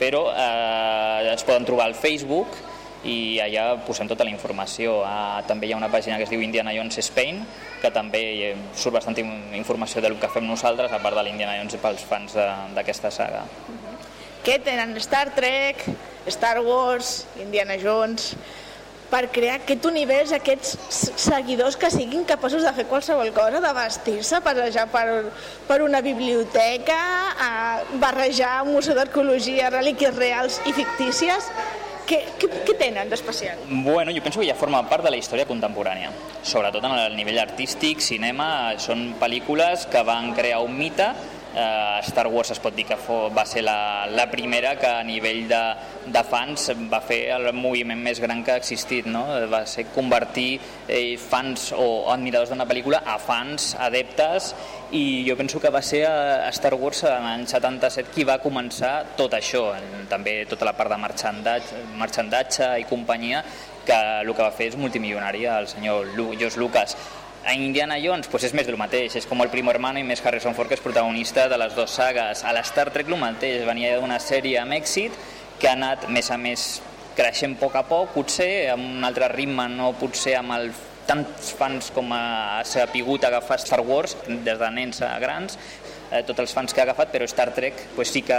però eh, es poden trobar al Facebook i allà posem tota la informació. Ah, també hi ha una pàgina que es diu Indiana Jones Spain, que també eh, surt bastant in- informació del que fem nosaltres, a part de l'Indiana Jones pels fans d'aquesta saga. Què tenen Star Trek, Star Wars, Indiana Jones, per crear aquest univers, aquests seguidors que siguin capaços de fer qualsevol cosa, de vestir-se, passejar per, per una biblioteca, a barrejar un museu d'arqueologia, relíquies reals i fictícies. Què, què, què tenen d'especial? Bueno, jo penso que ja forma part de la història contemporània, sobretot en el nivell artístic, cinema, són pel·lícules que van crear un mite Eh, Star Wars es pot dir que fo, va ser la, la primera que a nivell de, de fans va fer el moviment més gran que ha existit, no? va ser convertir eh, fans o admiradors d'una pel·lícula a fans, adeptes, i jo penso que va ser a Star Wars en l'any 77 qui va començar tot això, també tota la part de marxandatge, marxandatge i companyia, que el que va fer és multimilionari el senyor George Lucas. A Indiana Jones pues és més del mateix, és com el primo hermano i més Harrison Ford que és protagonista de les dues sagues. A l'Star Trek el mateix, venia d'una sèrie amb èxit que ha anat més a més creixent a poc a poc, potser amb un altre ritme, no potser amb el tants fans com ha sapigut agafar Star Wars, des de nens a grans, eh, tots els fans que ha agafat, però Star Trek pues, sí que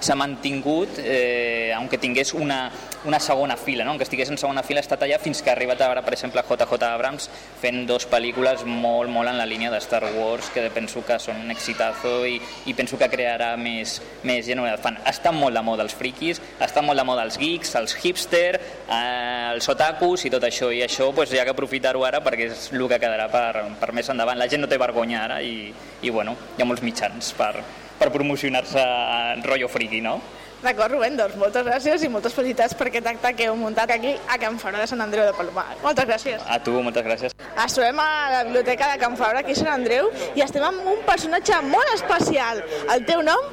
s'ha mantingut, eh, aunque tingués una, una segona fila, no? aunque estigués en segona fila, ha estat allà fins que ha arribat ara, per exemple, JJ Abrams fent dos pel·lícules molt, molt en la línia de Star Wars, que penso que són un exitazo i, i penso que crearà més, més gent de fan. Estan molt de moda els friquis, estan molt de moda els geeks, els hipster, eh, els otakus i tot això, i això pues, hi ha que aprofitar-ho ara perquè és el que quedarà per, per més endavant. La gent no té vergonya ara i, i bueno, hi ha molts mitjans per, per promocionar-se en rotllo friki, no? D'acord, Rubén, doncs moltes gràcies i moltes felicitats per aquest acte que heu muntat aquí a Can Fabra de Sant Andreu de Palomar. Moltes gràcies. A tu, moltes gràcies. Ens trobem a la biblioteca de Can Fabra, aquí a Sant Andreu, i estem amb un personatge molt especial. El teu nom?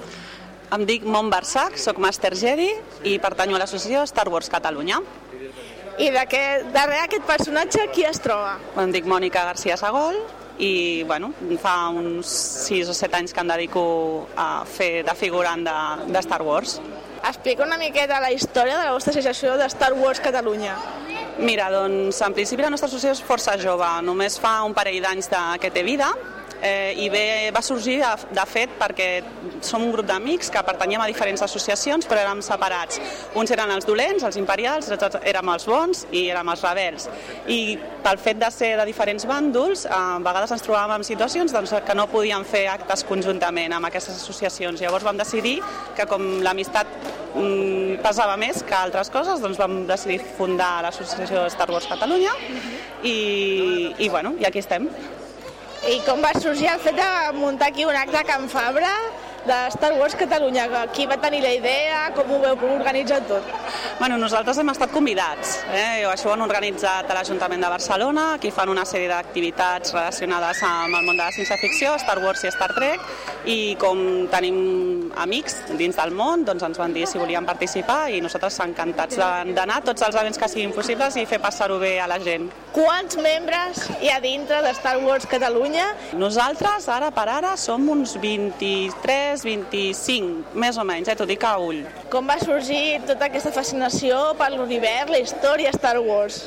Em dic Mont Barsac, sóc Master Jedi i pertanyo a l'associació Star Wars Catalunya. I de què, darrere aquest personatge qui es troba? Em dic Mònica García Sagol i bueno, fa uns 6 o 7 anys que em dedico a fer de figurant de, de Star Wars. Explica una miqueta la història de la vostra associació de Star Wars Catalunya. Mira, doncs en principi la nostra associació és força jove, només fa un parell d'anys de, que té vida eh, i bé, va sorgir de, de fet perquè som un grup d'amics que pertanyem a diferents associacions però érem separats. Uns eren els dolents, els imperials, érem els bons i érem els rebels. I pel fet de ser de diferents bàndols, eh, a vegades ens trobàvem en situacions doncs, que no podíem fer actes conjuntament amb aquestes associacions. Llavors vam decidir que com l'amistat mm, pesava més que altres coses, doncs vam decidir fundar l'associació Star Wars Catalunya i, i, bueno, i aquí estem. I com va sorgir el fet de muntar aquí un acte a Can Fabra de Star Wars Catalunya? Qui va tenir la idea? Com ho veu organitzar tot? Bueno, nosaltres hem estat convidats. Eh? Això ho han organitzat a l'Ajuntament de Barcelona, aquí fan una sèrie d'activitats relacionades amb el món de la ciència-ficció, Star Wars i Star Trek, i com tenim amics dins del món, doncs ens van dir si volien participar i nosaltres encantats d'anar a tots els events que siguin possibles i fer passar-ho bé a la gent. Quants membres hi ha dintre de Star Wars Catalunya? Nosaltres, ara per ara, som uns 23, 25, més o menys, eh? t'ho dic a ull. Com va sorgir tota aquesta fascinació per l'univers, la història Star Wars?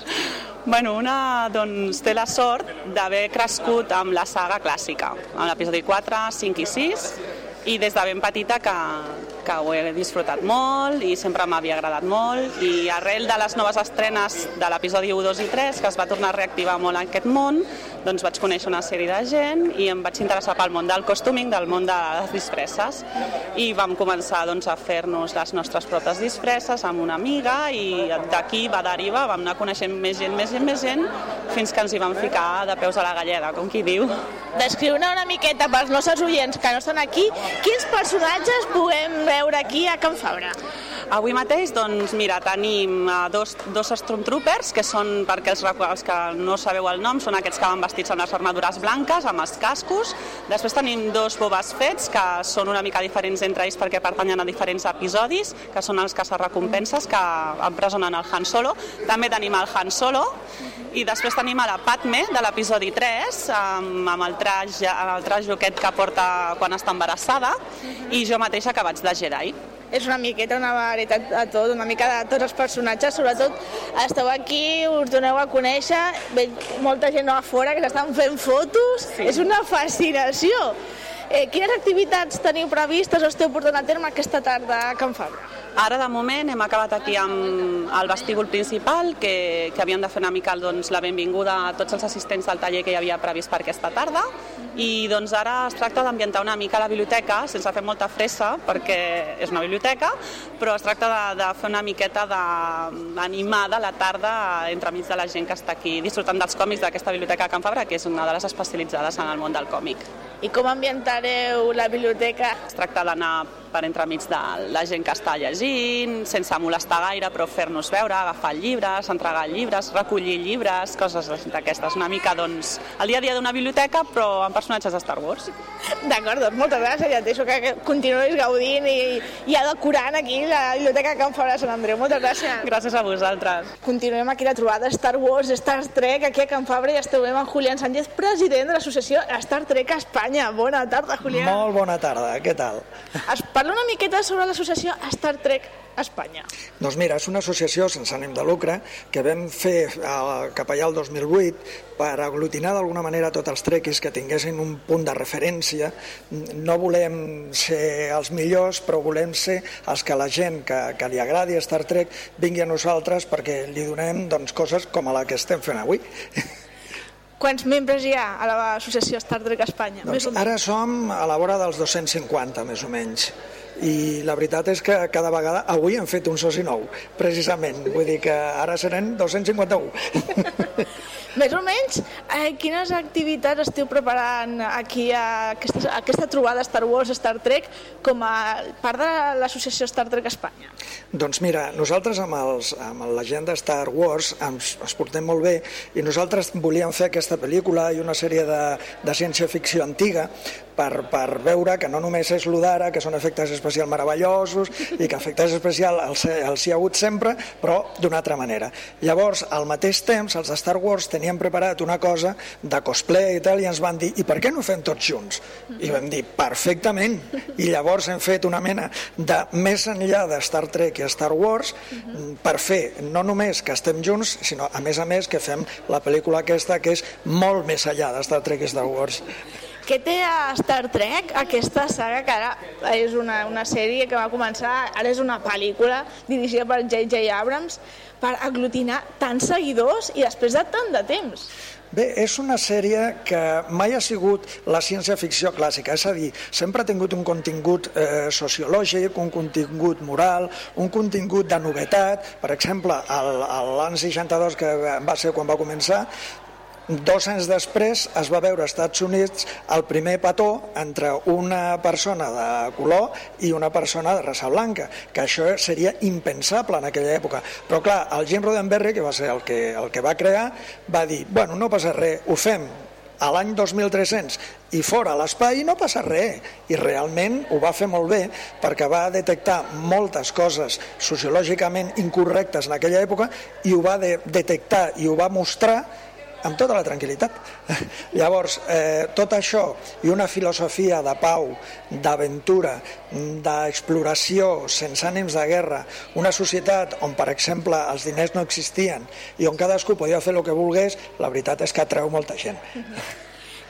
Bueno, una doncs, té la sort d'haver crescut amb la saga clàssica, amb l'episodi 4, 5 i 6, i des de ben petita que, que ho he disfrutat molt i sempre m'havia agradat molt i arrel de les noves estrenes de l'episodi 1, 2 i 3 que es va tornar a reactivar molt en aquest món doncs vaig conèixer una sèrie de gent i em vaig interessar pel món del costuming, del món de les disfresses i vam començar doncs, a fer-nos les nostres pròpies disfresses amb una amiga i d'aquí va derivar, vam anar coneixent més gent, més gent, més gent fins que ens hi vam ficar de peus a la galleda, com qui diu. Descriu-ne una miqueta pels nostres oients que no estan aquí, quins personatges puguem veure aquí a Can Fabra? Avui mateix, doncs, mira, tenim eh, dos, dos Stormtroopers, que són, perquè els, els que no sabeu el nom, són aquests que van vestits amb les armadures blanques, amb els cascos. Després tenim dos Bobas Fets, que són una mica diferents entre ells perquè pertanyen a diferents episodis, que són els caçarrecompenses que empresonen el Han Solo. També tenim el Han Solo, i després tenim a la Padme, de l'episodi 3, amb, amb el amb el traç aquest que porta quan està embarassada, i jo mateixa que vaig de Jedi. És una miqueta una varietat de tot, una mica de tots els personatges, sobretot esteu aquí, us doneu a conèixer, veig molta gent a fora que s'estan fent fotos, sí. és una fascinació. Eh, quines activitats teniu previstes o esteu portant a terme aquesta tarda a Can Fabra? Ara, de moment, hem acabat aquí amb el vestíbul principal, que, que havíem de fer una mica doncs, la benvinguda a tots els assistents del taller que hi havia previst per aquesta tarda, i doncs ara es tracta d'ambientar una mica la biblioteca, sense fer molta fressa, perquè és una biblioteca, però es tracta de, de fer una miqueta d'animada la tarda entremig de la gent que està aquí disfrutant dels còmics d'aquesta biblioteca de Can Fabra, que és una de les especialitzades en el món del còmic. I com ambientareu la biblioteca? Es tracta d'anar per entremig de la gent que està llegint, sense molestar gaire, però fer-nos veure, agafar llibres, entregar llibres, recollir llibres, coses d'aquestes. Una mica, doncs, el dia a dia d'una biblioteca, però amb personatges de Star Wars. D'acord, doncs moltes gràcies, ja et deixo que que continuïs gaudint i, i ja decorant aquí la biblioteca Can Fabra de Sant Andreu. Moltes gràcies. Gràcies a vosaltres. Continuem aquí la trobada Star Wars, Star Trek, aquí a Can Fabra i estem amb Julián Sánchez, president de l'associació Star Trek Espanya. Bona tarda, Julián. Molt bona tarda, què tal? Es parla una miqueta sobre l'associació Star Trek Espanya. Doncs mira, és una associació sense ànim de lucre que vam fer eh, cap allà el 2008 per aglutinar d'alguna manera tots els trequis que tinguessin un punt de referència. No volem ser els millors, però volem ser els que la gent que, que li agradi Star Trek vingui a nosaltres perquè li donem doncs, coses com a la que estem fent avui. (laughs) Quants membres hi ha a l'associació Star Trek Espanya? Doncs ara som a la vora dels 250, més o menys. I la veritat és que cada vegada... Avui hem fet un soci nou, precisament. Vull dir que ara seran 251. (laughs) Més o menys, eh, quines activitats esteu preparant aquí a aquesta, a aquesta trobada Star Wars, Star Trek, com a part de l'associació Star Trek Espanya? Doncs mira, nosaltres amb, els, amb la gent de Star Wars ens, ens portem molt bé i nosaltres volíem fer aquesta pel·lícula i una sèrie de, de ciència-ficció antiga per, per veure que no només és lo d'ara, que són efectes especials meravellosos i que efectes especials els, els hi ha hagut sempre, però d'una altra manera. Llavors, al mateix temps, els de Star Wars tenien preparat una cosa de cosplay i tal, i ens van dir, i per què no fem tots junts? I vam dir, perfectament. I llavors hem fet una mena de més enllà de Star Trek i Star Wars per fer no només que estem junts, sinó a més a més que fem la pel·lícula aquesta que és molt més enllà de Star Trek i Star Wars. Què té a Star Trek, aquesta saga que ara és una, una sèrie que va començar, ara és una pel·lícula dirigida per J.J. Abrams, per aglutinar tants seguidors i després de tant de temps? Bé, és una sèrie que mai ha sigut la ciència-ficció clàssica, és a dir, sempre ha tingut un contingut eh, sociològic, un contingut moral, un contingut de novetat. Per exemple, l'any 62, que va ser quan va començar, Dos anys després es va veure als Estats Units el primer petó entre una persona de color i una persona de raça blanca, que això seria impensable en aquella època. Però clar, el Jim Roddenberry, que va ser el que, el que va crear, va dir, bueno, no passa res, ho fem a l'any 2300 i fora l'espai no passa res i realment ho va fer molt bé perquè va detectar moltes coses sociològicament incorrectes en aquella època i ho va de detectar i ho va mostrar amb tota la tranquil·litat. (laughs) Llavors, eh, tot això i una filosofia de pau, d'aventura, d'exploració, sense ànims de guerra, una societat on, per exemple, els diners no existien i on cadascú podia fer el que volgués, la veritat és que atreu molta gent. (laughs)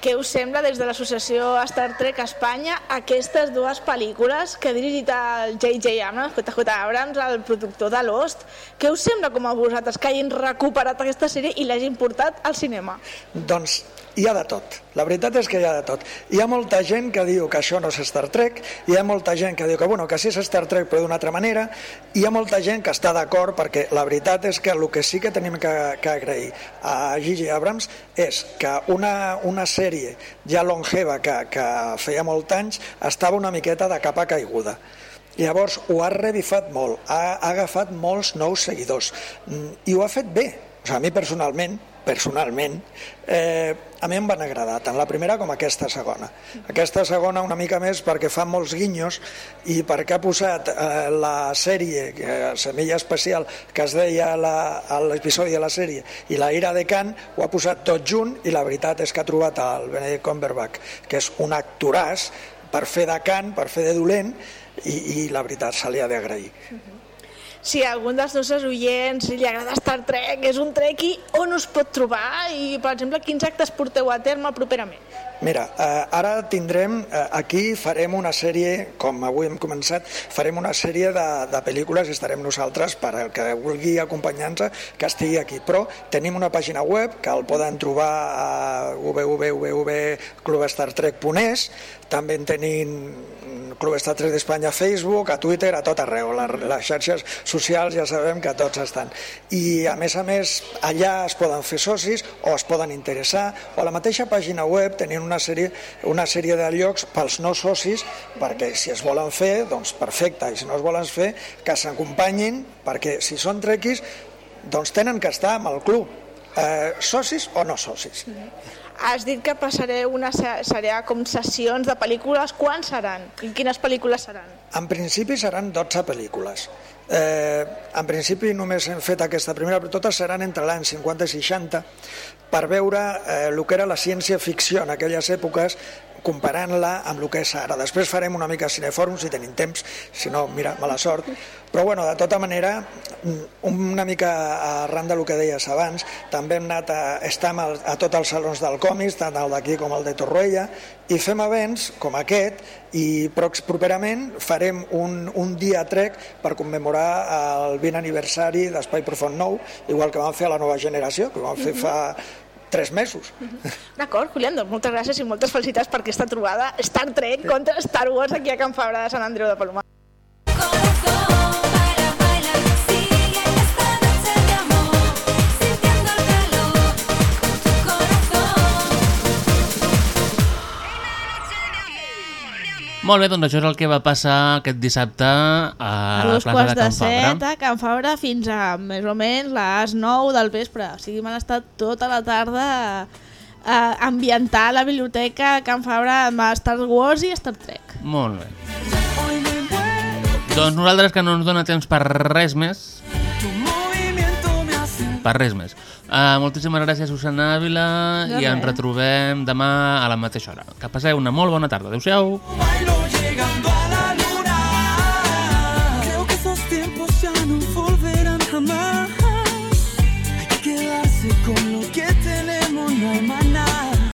Què us sembla des de l'associació Star Trek Espanya aquestes dues pel·lícules que ha dirigit el J.J. Abrams, J.J. Abrams, el productor de Lost? Què us sembla com a vosaltres que hagin recuperat aquesta sèrie i l'hagin portat al cinema? Doncs hi ha de tot. La veritat és que hi ha de tot. Hi ha molta gent que diu que això no és Star Trek, hi ha molta gent que diu que, bueno, que sí és Star Trek però d'una altra manera, hi ha molta gent que està d'acord perquè la veritat és que el que sí que tenim que, que agrair a Gigi Abrams és que una, una sèrie ja longeva que, que feia molts anys estava una miqueta de capa caiguda. Llavors ho ha revifat molt, ha, ha agafat molts nous seguidors mm, i ho ha fet bé. O sigui, a mi personalment, personalment, eh, a mi em van agradar, tant la primera com aquesta segona. Aquesta segona una mica més perquè fa molts guinyos i perquè ha posat eh, la sèrie, eh, Semilla Especial, que es deia l'episodi de la sèrie, i la Ira de Can, ho ha posat tot junt i la veritat és que ha trobat el Benedict Cumberbatch, que és un actoràs per fer de Can, per fer de dolent, i, i la veritat se li ha d'agrair. Si a algun dels nostres oients li agrada Star Trek, és un trequi, on us pot trobar i, per exemple, quins actes porteu a terme properament? Mira, eh, ara tindrem, eh, aquí farem una sèrie, com avui hem començat, farem una sèrie de, de pel·lícules i estarem nosaltres per al que vulgui acompanyar-nos que estigui aquí. Però tenim una pàgina web que el poden trobar a www.clubstartrek.es també en tenim Club Star Trek d'Espanya a Facebook, a Twitter, a tot arreu. La- Les xarxes socials ja sabem que tots estan. I a més a més, allà es poden fer socis o es poden interessar, o a la mateixa pàgina web tenien una sèrie, una sèrie de llocs pels no socis, perquè si es volen fer, doncs perfecte, i si no es volen fer, que s'acompanyin, perquè si són trequis, doncs tenen que estar amb el club, eh, socis o no socis. Has dit que passareu una se- serà com sessions de pel·lícules. Quan seran? I quines pel·lícules seran? En principi seran 12 pel·lícules. Eh, en principi només hem fet aquesta primera, però totes seran entre l'any 50 i 60 per veure eh, el que era la ciència-ficció en aquelles èpoques comparant-la amb el que és ara. Després farem una mica cinefòrum si tenim temps, si no, mira, mala sort. Però bueno, de tota manera, una mica arran del que deies abans, també hem anat a, estem al, a tots els salons del còmic, tant el d'aquí com el de Torroella, i fem events com aquest, i properament farem un, un dia trec per commemorar el 20 aniversari d'Espai Profund Nou, igual que vam fer a la nova generació, que vam fer fa tres mesos. D'acord, Julián, doncs moltes gràcies i moltes felicitats per aquesta trobada Star Trek contra Star Wars aquí a Can Fabra de Sant Andreu de Palomar. Molt bé, doncs això és el que va passar aquest dissabte a, A la plaça de de Can Fabra. set a Can Fabra fins a més o menys les 9 del vespre. O sigui, m'han estat tota la tarda a ambientar la biblioteca a Can Fabra amb Star Wars i Star Trek. Molt bé. Doncs nosaltres que no ens dona temps per res més, per res més. Uh, moltíssimes gràcies, Susana Ávila, De i ens retrobem demà a la mateixa hora. Que passeu una molt bona tarda. Adéu-siau.